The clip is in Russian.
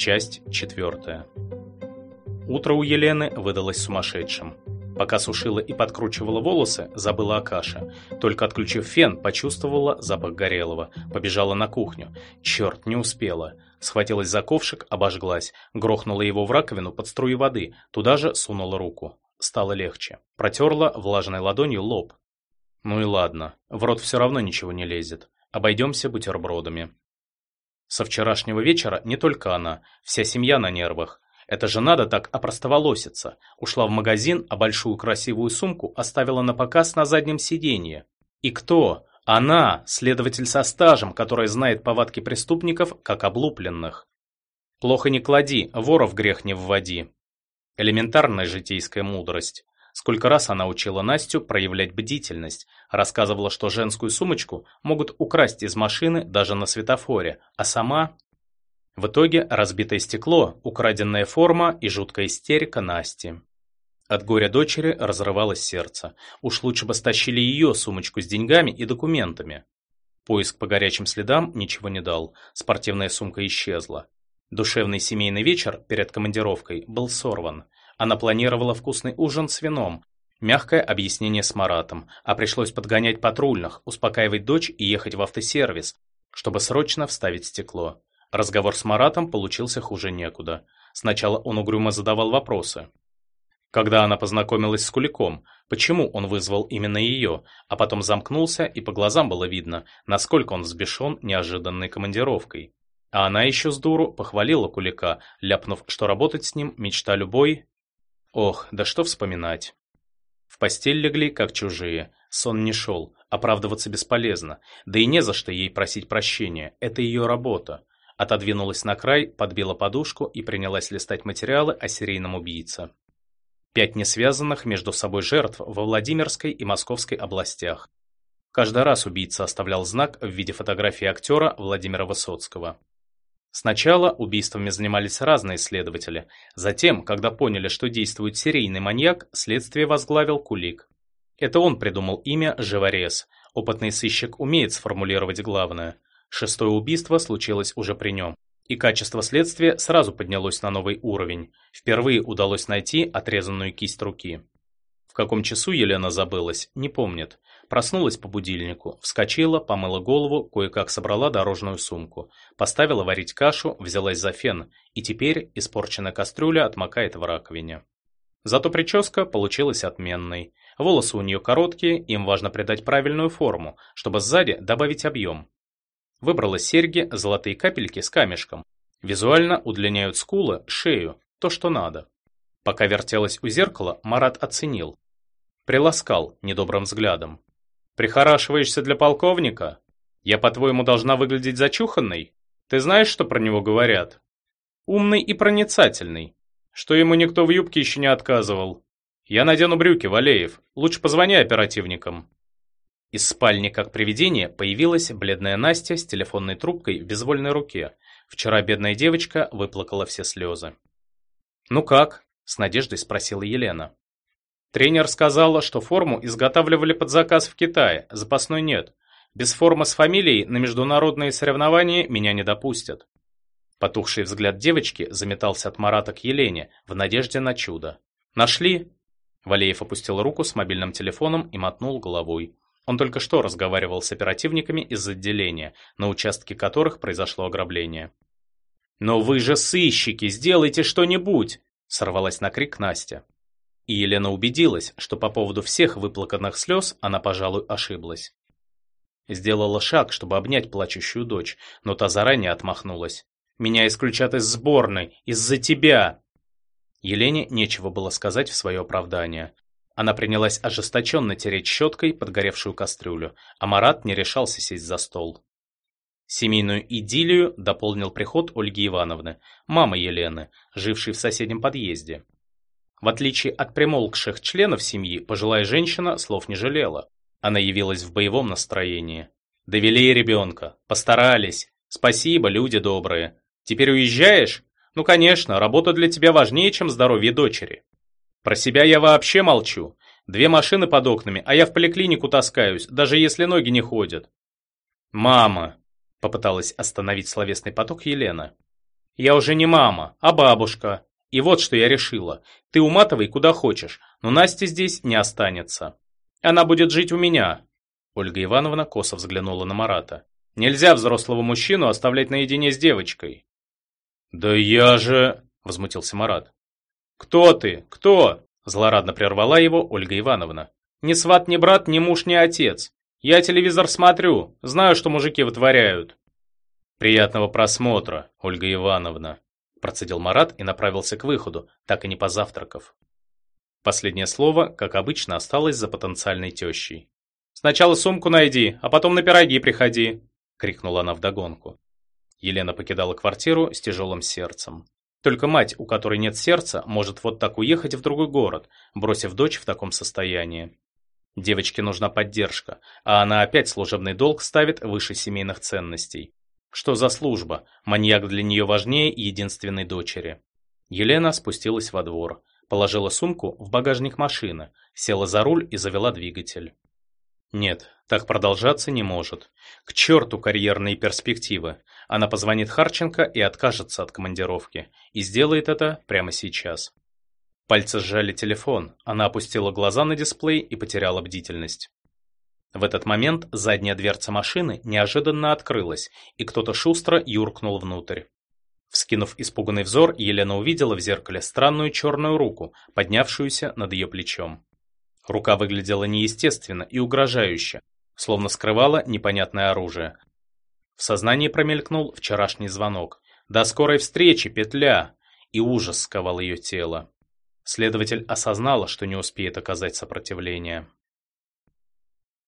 Часть четвертая. Утро у Елены выдалось сумасшедшим. Пока сушила и подкручивала волосы, забыла о каше. Только отключив фен, почувствовала запах горелого. Побежала на кухню. Черт, не успела. Схватилась за ковшик, обожглась. Грохнула его в раковину под струю воды. Туда же сунула руку. Стало легче. Протерла влажной ладонью лоб. Ну и ладно. В рот все равно ничего не лезет. Обойдемся бутербродами. Со вчерашнего вечера не только она, вся семья на нервах. Это же надо так опростоволоситься. Ушла в магазин, а большую красивую сумку оставила на показ на заднем сиденье. И кто? Она, следователь со стажем, которая знает повадки преступников, как облупленных. Плохо не клади, воров грех не вводи. Элементарная житейская мудрость. Сколько раз она учила Настю проявлять бдительность, рассказывала, что женскую сумочку могут украсть из машины даже на светофоре, а сама в итоге разбитое стекло, украденная форма и жуткая истерика Насти. От горя дочери разрывалось сердце. Уж лучше бы стащили ее сумочку с деньгами и документами. Поиск по горячим следам ничего не дал. Спортивная сумка исчезла. Душевный семейный вечер перед командировкой был сорван. Она планировала вкусный ужин с вином, Мягкое объяснение с Маратом, а пришлось подгонять патрульных, успокаивать дочь и ехать в автосервис, чтобы срочно вставить стекло. Разговор с Маратом получился хуже некуда. Сначала он угрюмо задавал вопросы. Когда она познакомилась с Куликом, почему он вызвал именно ее, а потом замкнулся, и по глазам было видно, насколько он взбешен неожиданной командировкой. А она еще с дуру похвалила Кулика, ляпнув, что работать с ним мечта любой. Ох, да что вспоминать. В постель легли, как чужие. Сон не шел, оправдываться бесполезно. Да и не за что ей просить прощения, это ее работа. Отодвинулась на край, подбила подушку и принялась листать материалы о серийном убийце. Пять несвязанных между собой жертв во Владимирской и Московской областях. Каждый раз убийца оставлял знак в виде фотографии актера Владимира Высоцкого. Сначала убийствами занимались разные следователи. Затем, когда поняли, что действует серийный маньяк, следствие возглавил Кулик. Это он придумал имя Живорез. Опытный сыщик умеет сформулировать главное – Шестое убийство случилось уже при нем. И качество следствия сразу поднялось на новый уровень. Впервые удалось найти отрезанную кисть руки. В каком часу Елена забылась, не помнит. Проснулась по будильнику, вскочила, помыла голову, кое-как собрала дорожную сумку. Поставила варить кашу, взялась за фен, и теперь испорченная кастрюля отмокает в раковине. Зато прическа получилась отменной. Волосы у нее короткие, им важно придать правильную форму, чтобы сзади добавить объем. Выбрала серьги, золотые капельки с камешком. Визуально удлиняют скулы, шею, то, что надо. Пока вертелась у зеркала, Марат оценил. Приласкал недобрым взглядом. «Прихорашиваешься для полковника? Я, по-твоему, должна выглядеть зачуханной? Ты знаешь, что про него говорят? Умный и проницательный. Что ему никто в юбке еще не отказывал. Я надену брюки, Валеев. Лучше позвони оперативникам». Из спальни, как привидение, появилась бледная Настя с телефонной трубкой в безвольной руке. Вчера бедная девочка выплакала все слезы. «Ну как?» – с надеждой спросила Елена. Тренер сказала, что форму изготавливали под заказ в Китае, запасной нет. Без формы с фамилией на международные соревнования меня не допустят. Потухший взгляд девочки заметался от Марата к Елене в надежде на чудо. «Нашли?» Валеев опустил руку с мобильным телефоном и мотнул головой. Он только что разговаривал с оперативниками из отделения, на участке которых произошло ограбление. «Но вы же сыщики, сделайте что-нибудь!» сорвалась на крик Настя. И Елена убедилась, что по поводу всех выплаканных слез она, пожалуй, ошиблась. Сделала шаг, чтобы обнять плачущую дочь, но та заранее отмахнулась. «Меня исключат из сборной! Из-за тебя!» Елене нечего было сказать в свое оправдание. Она принялась ожесточенно тереть щеткой подгоревшую кастрюлю, а Марат не решался сесть за стол. Семейную идиллию дополнил приход Ольги Ивановны, мамы Елены, жившей в соседнем подъезде. В отличие от примолкших членов семьи, пожилая женщина слов не жалела. Она явилась в боевом настроении. «Довели ребенка. Постарались. Спасибо, люди добрые. Теперь уезжаешь? Ну, конечно, работа для тебя важнее, чем здоровье дочери. Про себя я вообще молчу. Две машины под окнами, а я в поликлинику таскаюсь, даже если ноги не ходят. Мама, попыталась остановить словесный поток Елена. Я уже не мама, а бабушка. И вот что я решила. Ты уматывай куда хочешь, но Настя здесь не останется. Она будет жить у меня. Ольга Ивановна косо взглянула на Марата. Нельзя взрослого мужчину оставлять наедине с девочкой. Да я же... Возмутился Марат. Кто ты? Кто? Злорадно прервала его Ольга Ивановна. Ни сват, ни брат, ни муж, ни отец. Я телевизор смотрю, знаю, что мужики вытворяют. Приятного просмотра, Ольга Ивановна. Процедил Марат и направился к выходу, так и не позавтракав. Последнее слово, как обычно, осталось за потенциальной тещей. «Сначала сумку найди, а потом на пироги приходи!» — крикнула она вдогонку. Елена покидала квартиру с тяжелым сердцем. Только мать, у которой нет сердца, может вот так уехать в другой город, бросив дочь в таком состоянии. Девочке нужна поддержка, а она опять служебный долг ставит выше семейных ценностей. Что за служба? Маньяк для нее важнее единственной дочери. Елена спустилась во двор, положила сумку в багажник машины, села за руль и завела двигатель. Нет, так продолжаться не может. К черту карьерные перспективы. Она позвонит Харченко и откажется от командировки. И сделает это прямо сейчас. Пальцы сжали телефон. Она опустила глаза на дисплей и потеряла бдительность. В этот момент задняя дверца машины неожиданно открылась, и кто-то шустро юркнул внутрь. Вскинув испуганный взор, Елена увидела в зеркале странную черную руку, поднявшуюся над ее плечом. Рука выглядела неестественно и угрожающе, словно скрывала непонятное оружие. В сознании промелькнул вчерашний звонок. «До скорой встречи, петля!» И ужас сковал ее тело. Следователь осознала, что не успеет оказать сопротивление.